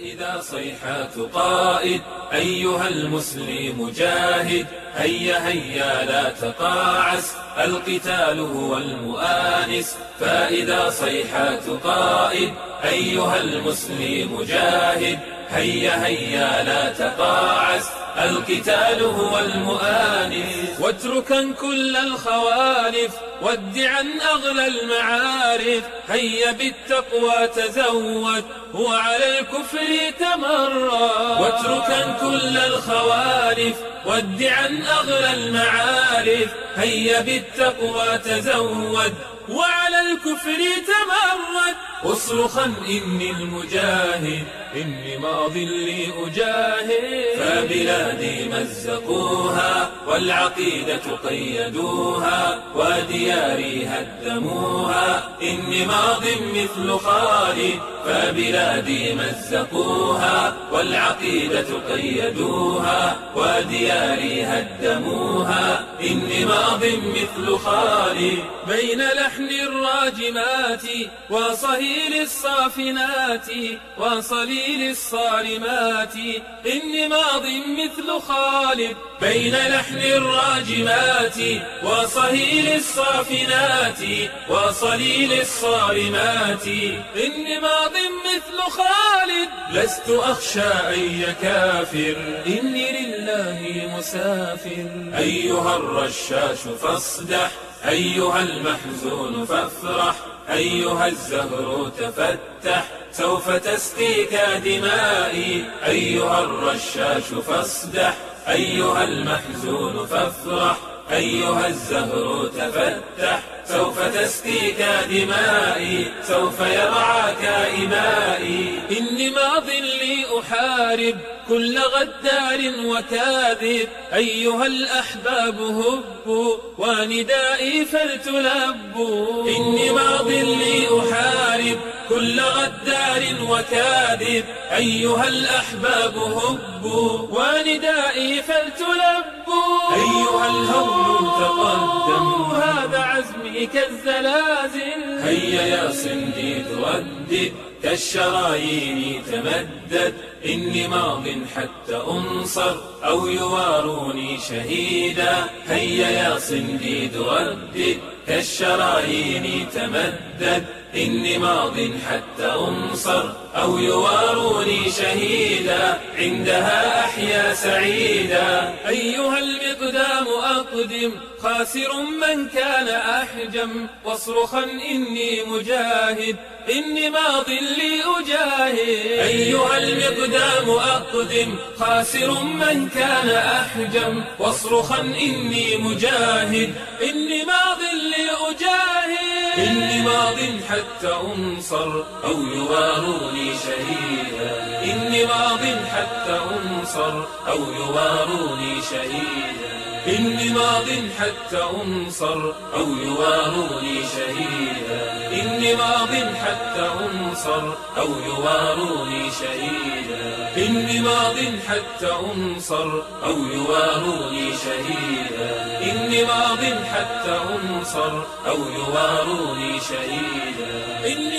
فإذا صيحات قائد. أيها المسلم جاهد. هيا هيا لا تقاعس. القتال هو المؤانس. فإذا صيحات قائد. أيها المسلم جاهد. هيا هيا لا تقاعس. القتال هو المؤانس. واتركا كل الخوالف ودعا أغلى المعارف. هيا بالتقوى تزود وعلى الكفر تمرد. واتركا كل الخوالف ودعا أغلى المعارف. هيا بالتقوى تزود وعلى الكفر تمرد. أصرخا إني المجاهد إني ماض لي أجاهد. فبلادي مزقوها والعقيدة قيدوها ودياري هدموها إني ماض مثل خالد فبلادي مزقوها والعقيدة قيدوها ودياري هدموها. إني ماض مثل خالد بين لحن الراجمات وصهيل الصافنات وصليل الصارمات. إني ماض مثل خالد بين لحن الراجمات وصهيل الصافنات وصليل الصارمات. إني ماض مثل خالد. لست أخشى أي كافر إني لله مسافر. أيها الرشاش فاصدح أيها المحزون فافرح. أيها الزهر تفتح سوف تسقيك دمائي. أيها الرشاش فاصدح أيها المحزون فافرح. أيها الزهر تفتح سوف تسقيك دمائي سوف يرعاك إمائي. إني ماض لي أحارب كل غدار وكاذب. أيها الأحباب هبوا وندائي فلتلبوا. إني ماض لي أحارب كل غدار وكاذب. أيها الأحباب هبوا وندائي فلتلبوا. أيها الهول تقدم هذا عزمي كالزلازل هيا يا صنديد ردد كالشرايين تمدد. إني ماض حتى أنصر أو يواروني شهيدا. هيا يا صنديد ردد كالشرايين تمدد. إني ماض حتى أنصر أو يواروني شهيدا عندها أحيا سعيدا. أيها المقدام أقدم خاسر من كان أحجم واصرخا إني مجاهد إني ماض لي أجاهد. أيها المقدام أقدم خاسر من كان أحجم واصرخا إني مجاهد إني ماض لي أجاهد. إني ماض حتى أنصر أو يواروني شهيدا. إني ماض حتى أنصر أو يواروني شهيدا. إني ماض حتى أنصر أو يواروني شهيدا. إني ماض حتى أنصر أو يواروني شهيدا. إني ماض حتى أنصر أو يواروني شهيدا. إني ماض حتى أنصر أو يواروني شهيدا. ماض